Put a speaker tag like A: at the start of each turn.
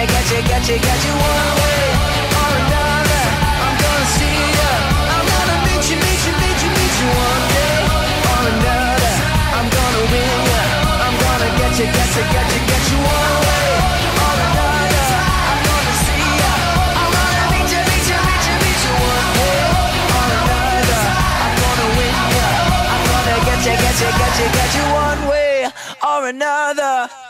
A: you, get you, get you, get you. One way or another, I'm gonna see ya. I'm gonna meet you, meet you, meet you, meet you. One day or another, I'm gonna win ya. I'm gonna get you, get you, get you, get you. One way or another, I'm gonna see ya. I'm gonna meet you, meet you, meet you, meet you. One way or another, I'm gonna win ya. I'm gonna get you, get you, get you, get you. One way or another.